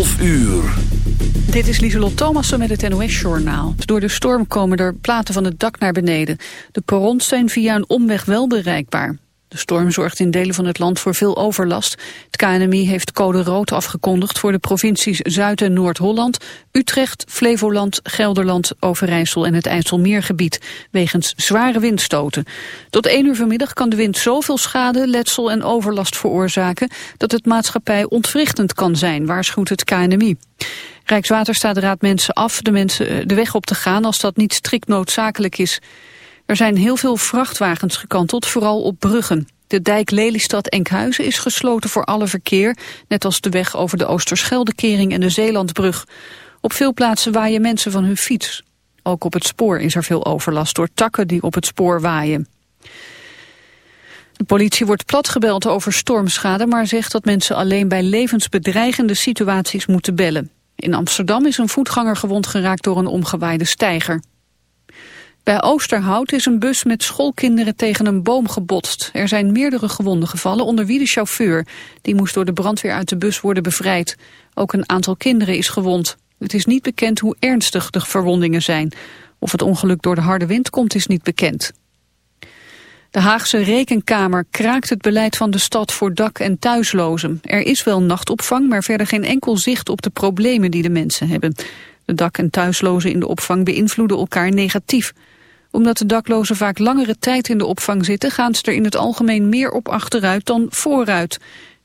11 uur. Dit is Lieselot Thomassen met het NOS-journaal. Door de storm komen er platen van het dak naar beneden. De perrons zijn via een omweg wel bereikbaar. De storm zorgt in delen van het land voor veel overlast. Het KNMI heeft code rood afgekondigd voor de provincies Zuid- en Noord-Holland, Utrecht, Flevoland, Gelderland, Overijssel en het IJsselmeergebied, wegens zware windstoten. Tot 1 uur vanmiddag kan de wind zoveel schade, letsel en overlast veroorzaken dat het maatschappij ontwrichtend kan zijn, waarschuwt het KNMI. Rijkswaterstaat raadt mensen af de, mensen eh, de weg op te gaan als dat niet strikt noodzakelijk is. Er zijn heel veel vrachtwagens gekanteld, vooral op bruggen. De dijk Lelystad-Enkhuizen is gesloten voor alle verkeer, net als de weg over de Oosterscheldekering en de Zeelandbrug. Op veel plaatsen waaien mensen van hun fiets. Ook op het spoor is er veel overlast door takken die op het spoor waaien. De politie wordt platgebeld over stormschade, maar zegt dat mensen alleen bij levensbedreigende situaties moeten bellen. In Amsterdam is een voetganger gewond geraakt door een omgewaaide steiger. Bij Oosterhout is een bus met schoolkinderen tegen een boom gebotst. Er zijn meerdere gewonden gevallen, onder wie de chauffeur. Die moest door de brandweer uit de bus worden bevrijd. Ook een aantal kinderen is gewond. Het is niet bekend hoe ernstig de verwondingen zijn. Of het ongeluk door de harde wind komt is niet bekend. De Haagse Rekenkamer kraakt het beleid van de stad voor dak- en thuislozen. Er is wel nachtopvang, maar verder geen enkel zicht op de problemen die de mensen hebben. De dak- en thuislozen in de opvang beïnvloeden elkaar negatief omdat de daklozen vaak langere tijd in de opvang zitten... gaan ze er in het algemeen meer op achteruit dan vooruit.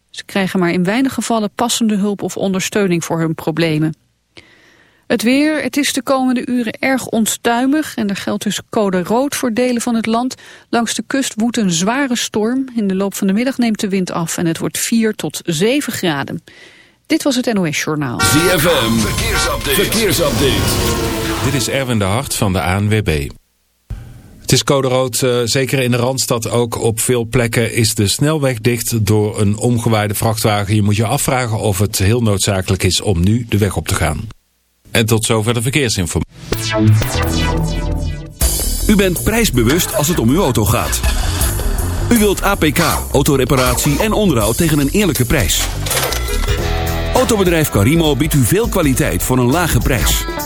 Ze krijgen maar in weinig gevallen passende hulp of ondersteuning voor hun problemen. Het weer, het is de komende uren erg onstuimig en er geldt dus code rood voor delen van het land. Langs de kust woedt een zware storm. In de loop van de middag neemt de wind af en het wordt 4 tot 7 graden. Dit was het NOS Journaal. ZFM, verkeersupdate. verkeersupdate. Dit is Erwin de Hart van de ANWB. Het is code rood, uh, zeker in de Randstad ook. Op veel plekken is de snelweg dicht door een omgewaaide vrachtwagen. Je moet je afvragen of het heel noodzakelijk is om nu de weg op te gaan. En tot zover de verkeersinformatie. U bent prijsbewust als het om uw auto gaat. U wilt APK, autoreparatie en onderhoud tegen een eerlijke prijs. Autobedrijf Carimo biedt u veel kwaliteit voor een lage prijs.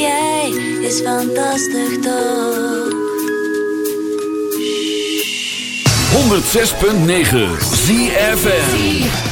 Jij is fantastisch toch. 106.9 ZFM.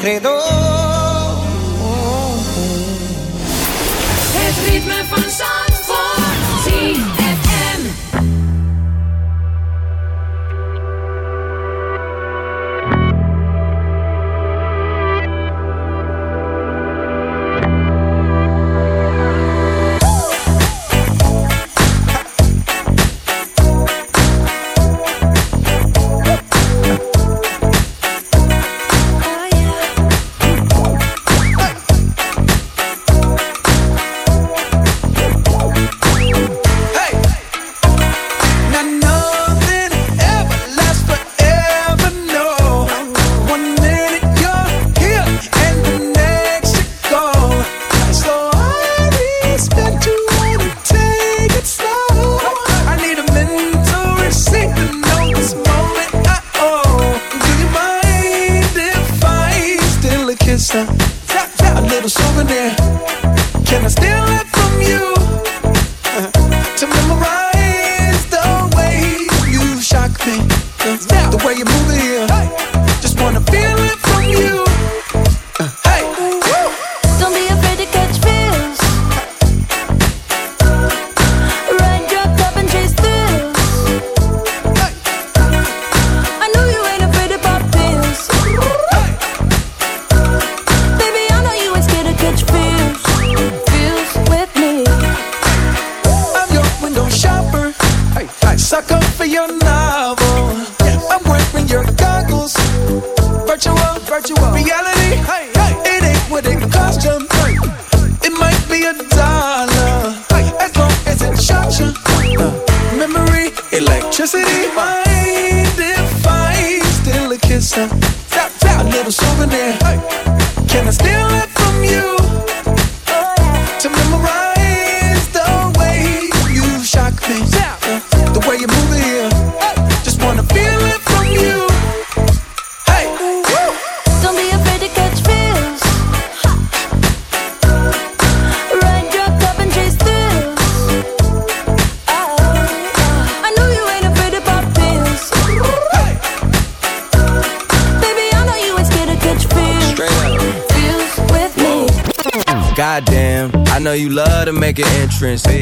credor.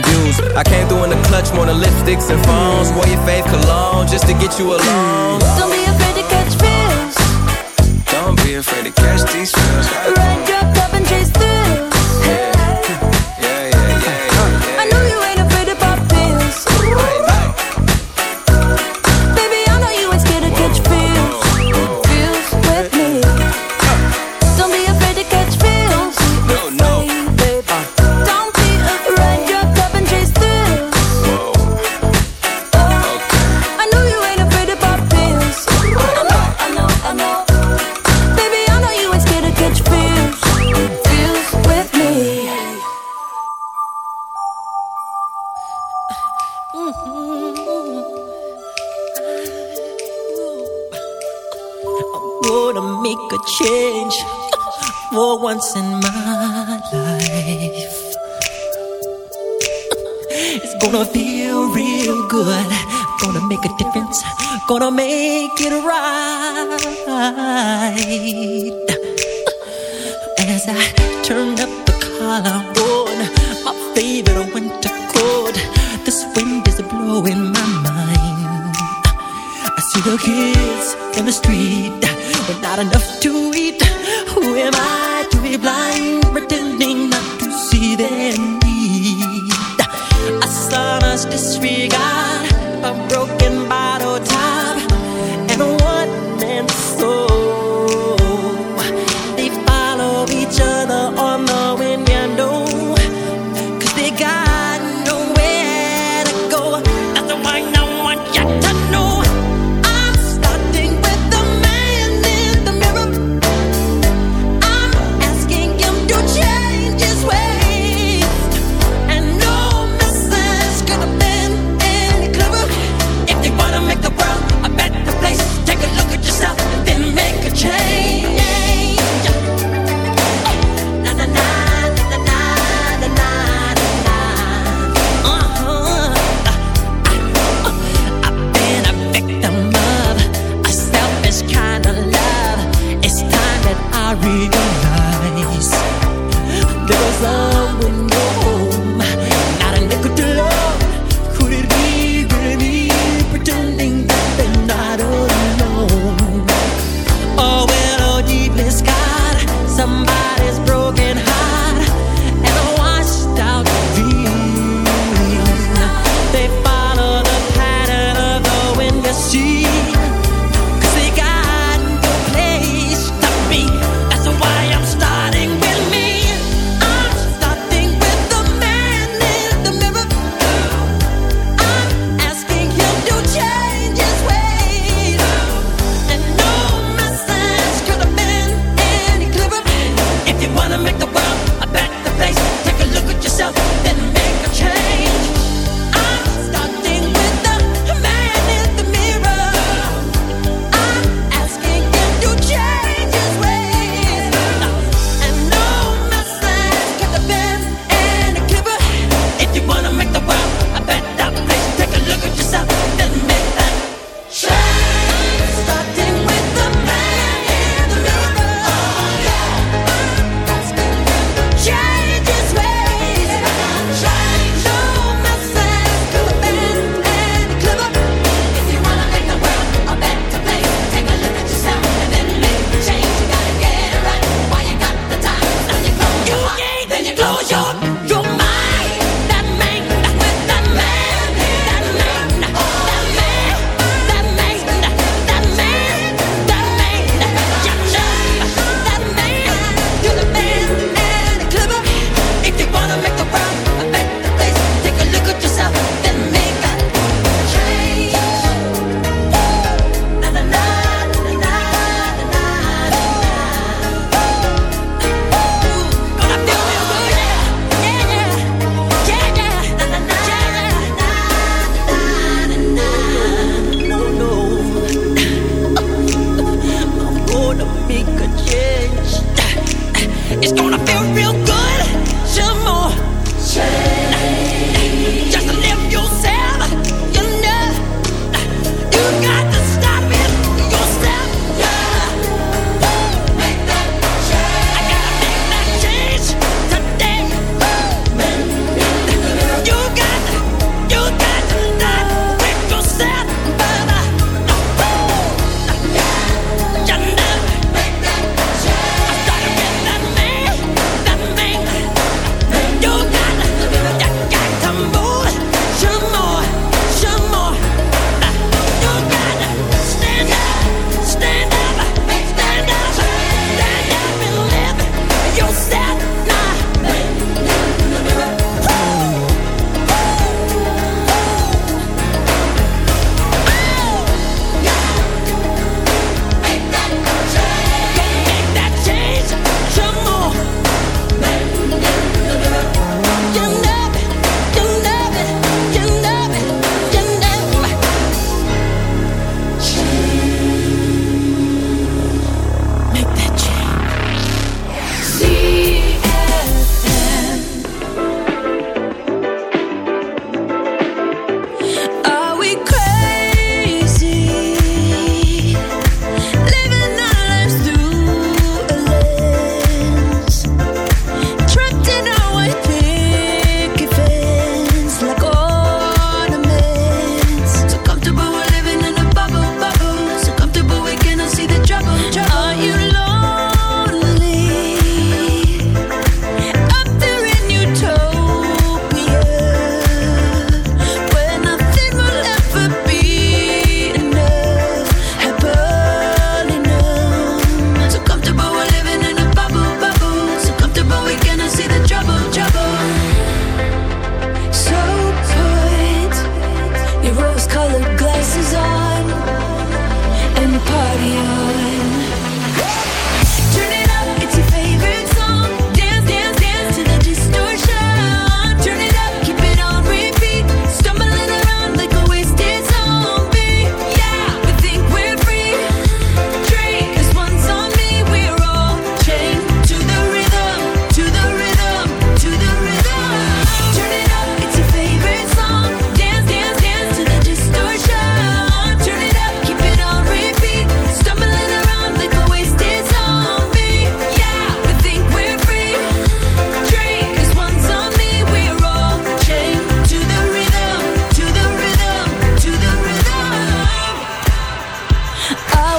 views. I came through in the clutch more than lipsticks and phones. Wore your fave cologne just to get you alone. Gonna make it right. As I turn up the collar on my favorite winter coat, this wind is blowing my mind. I see the kids in the street with not enough to eat. Who am I to be blind, pretending not to see their need? A son's disregard, a broken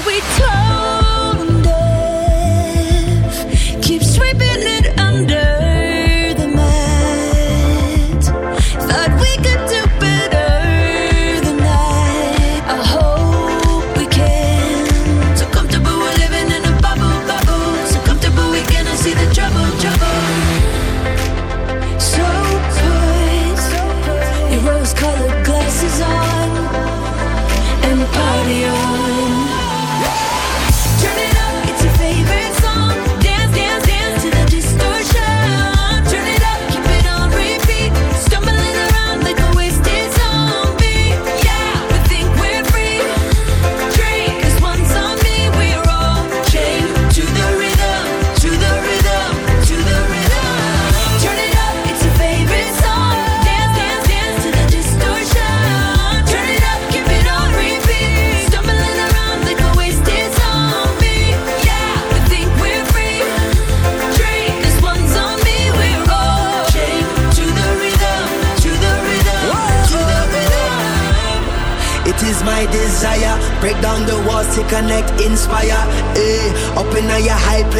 we told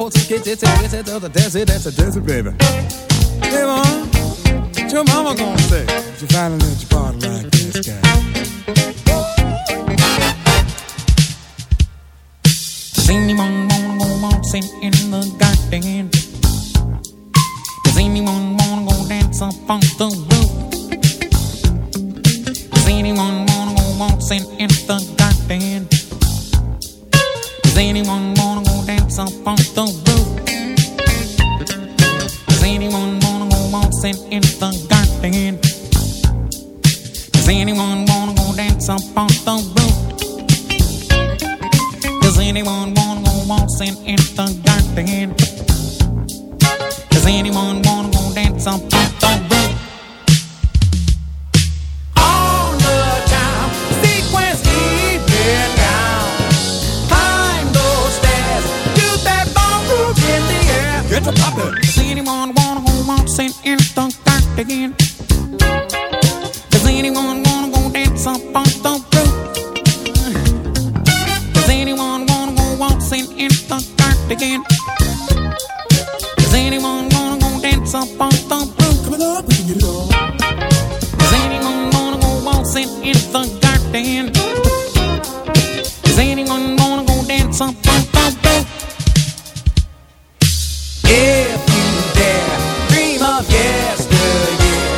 want to get it, get it, oh, that's that's a desert, baby. Hey, mom, your mama gonna say? You finally in the garden. Is anyone gonna go dance up on the roof? If you dare, dream of yesteryear.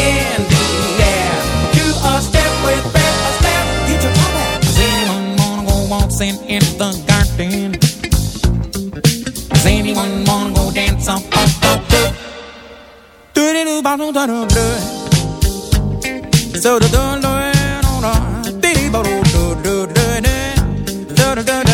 In the air, do a step with bare a step. Get your pop out. Is anyone gonna go waltzing in the garden? Is anyone gonna go dance up on the roof? Do do do, ba do do do. So the dun dun dun on a di di bo do do do do do do do do do do do.